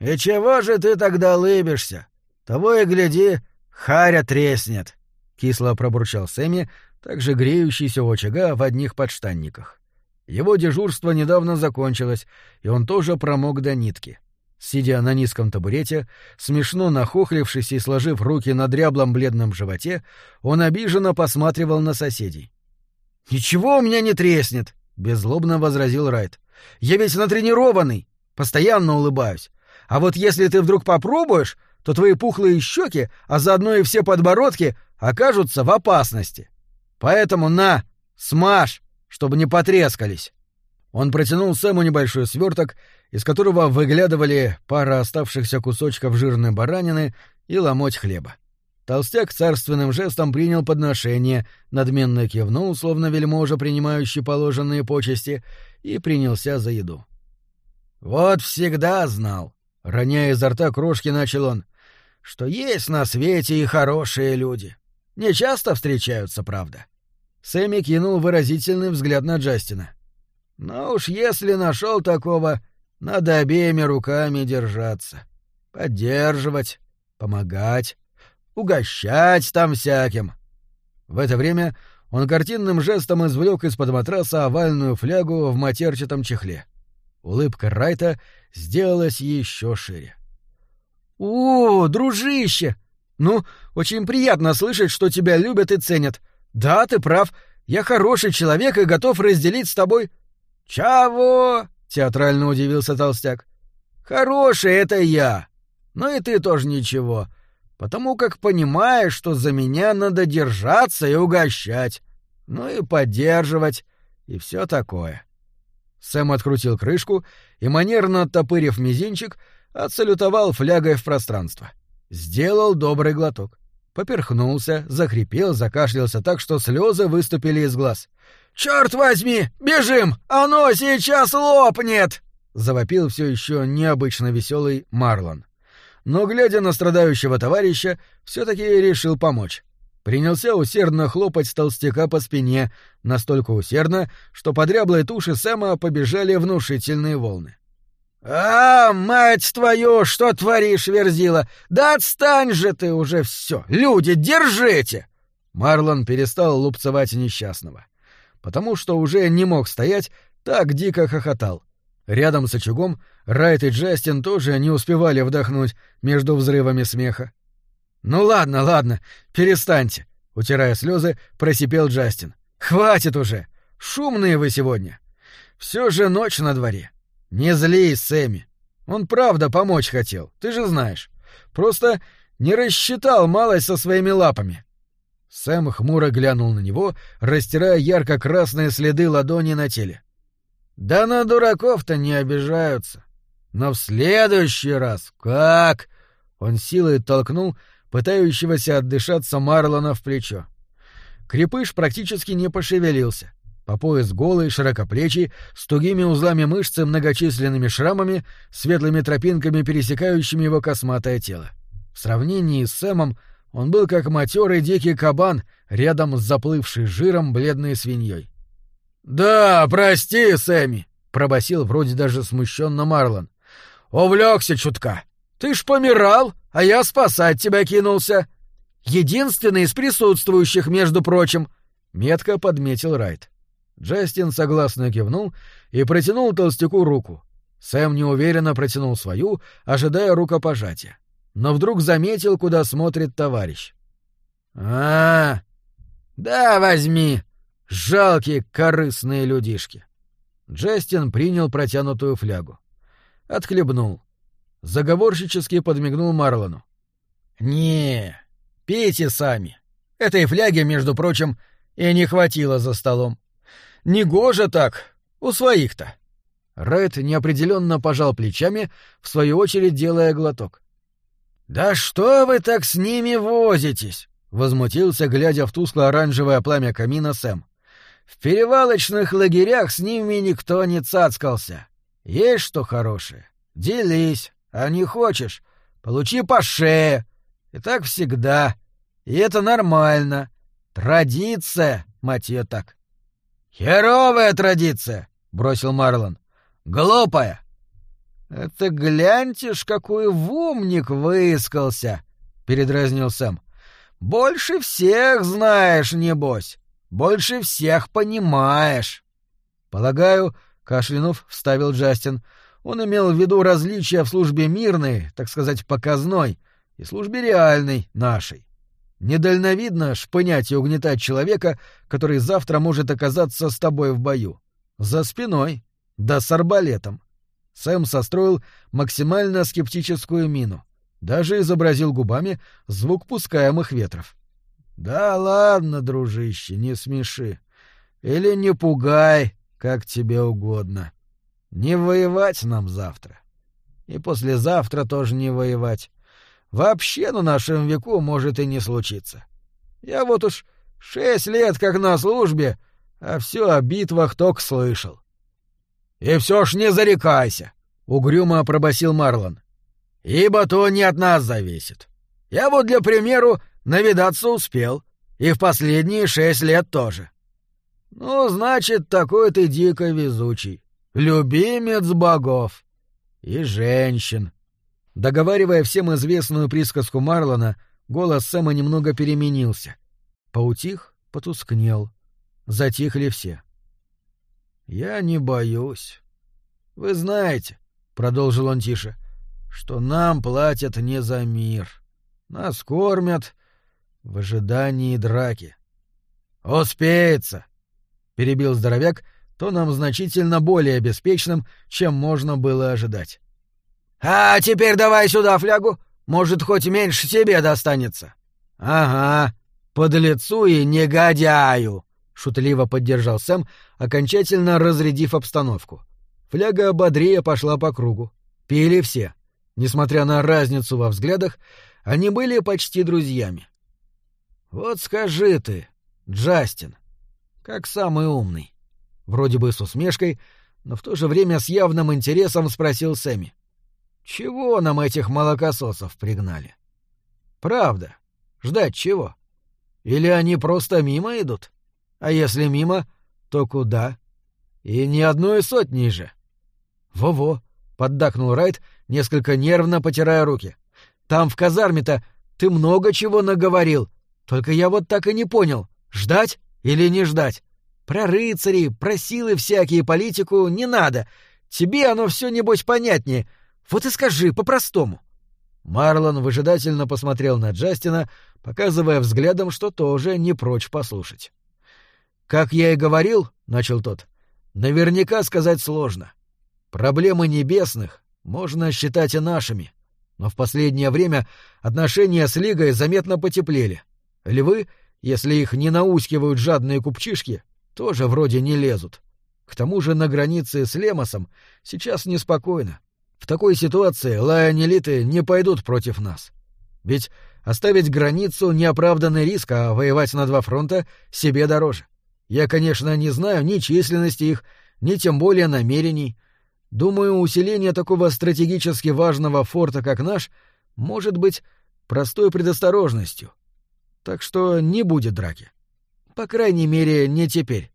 «И чего же ты тогда лыбишься? Того и гляди, харя треснет!» — кисло пробурчал Сэмми, также греющийся у очага в одних подштанниках. Его дежурство недавно закончилось, и он тоже промок до нитки. Сидя на низком табурете, смешно нахохлившись и сложив руки на дряблом бледном животе, он обиженно посматривал на соседей. «Ничего у меня не треснет!» — беззлобно возразил Райт. «Я ведь натренированный, постоянно улыбаюсь. А вот если ты вдруг попробуешь, то твои пухлые щеки, а заодно и все подбородки, окажутся в опасности. Поэтому на, смажь, чтобы не потрескались. Он протянул Сэму небольшой сверток, из которого выглядывали пара оставшихся кусочков жирной баранины и ломоть хлеба. Толстяк царственным жестом принял подношение, надменно кивнул, словно вельможа, принимающий положенные почести, и принялся за еду. «Вот всегда знал», Роняя изо рта крошки, начал он, что есть на свете и хорошие люди. Не часто встречаются, правда. Сэмми кинул выразительный взгляд на Джастина. Но уж если нашел такого, надо обеими руками держаться. Поддерживать, помогать, угощать там всяким. В это время он картинным жестом извлек из-под матраса овальную флягу в матерчатом чехле. Улыбка Райта сделалась еще шире. «О, дружище! Ну, очень приятно слышать, что тебя любят и ценят. Да, ты прав, я хороший человек и готов разделить с тобой...» «Чего?» — театрально удивился толстяк. «Хороший — это я. Но и ты тоже ничего, потому как понимаешь, что за меня надо держаться и угощать, ну и поддерживать, и все такое». Сэм открутил крышку и, манерно оттопырив мизинчик, отсалютовал флягой в пространство. Сделал добрый глоток. Поперхнулся, захрипел, закашлялся так, что слезы выступили из глаз. «Черт возьми! Бежим! Оно сейчас лопнет!» — завопил все еще необычно веселый Марлон. Но, глядя на страдающего товарища, все-таки решил помочь принялся усердно хлопать толстяка по спине, настолько усердно, что по дряблой туши Сэма побежали внушительные волны. «А, мать твою, что творишь, Верзила? Да отстань же ты уже все! Люди, держите!» Марлон перестал лупцевать несчастного. Потому что уже не мог стоять, так дико хохотал. Рядом с очагом Райт и Джастин тоже не успевали вдохнуть между взрывами смеха. «Ну ладно, ладно, перестаньте», — утирая слезы, просипел Джастин. «Хватит уже! Шумные вы сегодня! Все же ночь на дворе. Не злись, Сэмми. Он правда помочь хотел, ты же знаешь. Просто не рассчитал малость со своими лапами». Сэм хмуро глянул на него, растирая ярко-красные следы ладони на теле. «Да на дураков-то не обижаются. Но в следующий раз как...» Он силой толкнул пытающегося отдышаться Марлона в плечо. Крепыш практически не пошевелился. По пояс голый, широкоплечий, с тугими узлами мышц и многочисленными шрамами, светлыми тропинками, пересекающими его косматое тело. В сравнении с Сэмом он был как матерый дикий кабан рядом с заплывшей жиром бледной свиньей. «Да, прости, Сэмми!» — пробасил вроде даже смущенно Марлон. «Увлекся чутка. Ты ж помирал, а я спасать тебя кинулся. Единственный из присутствующих, между прочим, метко подметил Райт. Джастин согласно кивнул и протянул толстяку руку. Сэм неуверенно протянул свою, ожидая рукопожатия. Но вдруг заметил, куда смотрит товарищ. а, -а, -а Да, возьми! Жалкие корыстные людишки!» Джастин принял протянутую флягу. Отхлебнул заговорщически подмигнул Марлону. «Не, пейте сами. Этой фляги, между прочим, и не хватило за столом. Негоже так, у своих-то». Райт неопределенно пожал плечами, в свою очередь делая глоток. «Да что вы так с ними возитесь?» — возмутился, глядя в тускло-оранжевое пламя камина Сэм. «В перевалочных лагерях с ними никто не цацкался. Есть что хорошее? Делись, а не хочешь, получи по шее. И так всегда. И это нормально. Традиция, мать ее так. Херовая традиция, бросил Марлон. Глупая. Это гляньте ж, какой вумник выискался, — передразнил Сэм. — Больше всех знаешь, небось. Больше всех понимаешь. — Полагаю, — кашлянув вставил Джастин, — он имел в виду различия в службе мирной, так сказать, показной, и службе реальной, нашей. Недальновидно шпынять и угнетать человека, который завтра может оказаться с тобой в бою. За спиной. Да с арбалетом. Сэм состроил максимально скептическую мину. Даже изобразил губами звук пускаемых ветров. «Да ладно, дружище, не смеши. Или не пугай, как тебе угодно. Не воевать нам завтра. И послезавтра тоже не воевать. Вообще на нашем веку может и не случиться. Я вот уж шесть лет как на службе, а все о битвах только слышал. — И все ж не зарекайся, — угрюмо пробасил Марлон. — Ибо то не от нас зависит. Я вот, для примеру, навидаться успел, и в последние шесть лет тоже. — Ну, значит, такой ты дико везучий. Любимец богов. И женщин. Договаривая всем известную присказку Марлона, голос Сэма немного переменился. Поутих, потускнел. Затихли все. «Я не боюсь. Вы знаете, — продолжил он тише, — что нам платят не за мир. Нас кормят в ожидании драки. «Успеется!» — перебил здоровяк, то нам значительно более беспечным, чем можно было ожидать. «А теперь давай сюда флягу, может, хоть меньше себе достанется». «Ага, под лицу и негодяю!» — шутливо поддержал Сэм, окончательно разрядив обстановку. Фляга бодрее пошла по кругу. Пили все. Несмотря на разницу во взглядах, они были почти друзьями. «Вот скажи ты, Джастин, как самый умный?» Вроде бы с усмешкой, но в то же время с явным интересом спросил Сэмми. «Чего нам этих молокососов пригнали?» «Правда. Ждать чего? Или они просто мимо идут? А если мимо, то куда? И ни одной сотни же». «Во-во», — поддакнул Райт, несколько нервно потирая руки. «Там в казарме-то ты много чего наговорил, только я вот так и не понял, ждать или не ждать. Про рыцарей, про силы всякие политику не надо. Тебе оно все небось понятнее. Вот и скажи по-простому. Марлон выжидательно посмотрел на Джастина, показывая взглядом, что тоже не прочь послушать. «Как я и говорил», — начал тот, — «наверняка сказать сложно. Проблемы небесных можно считать и нашими, но в последнее время отношения с Лигой заметно потеплели. Львы, если их не наускивают жадные купчишки, тоже вроде не лезут. К тому же на границе с Лемосом сейчас неспокойно. В такой ситуации лайонелиты не пойдут против нас. Ведь оставить границу — неоправданный риск, а воевать на два фронта себе дороже. Я, конечно, не знаю ни численности их, ни тем более намерений. Думаю, усиление такого стратегически важного форта, как наш, может быть простой предосторожностью. Так что не будет драки. По крайней мере, не теперь.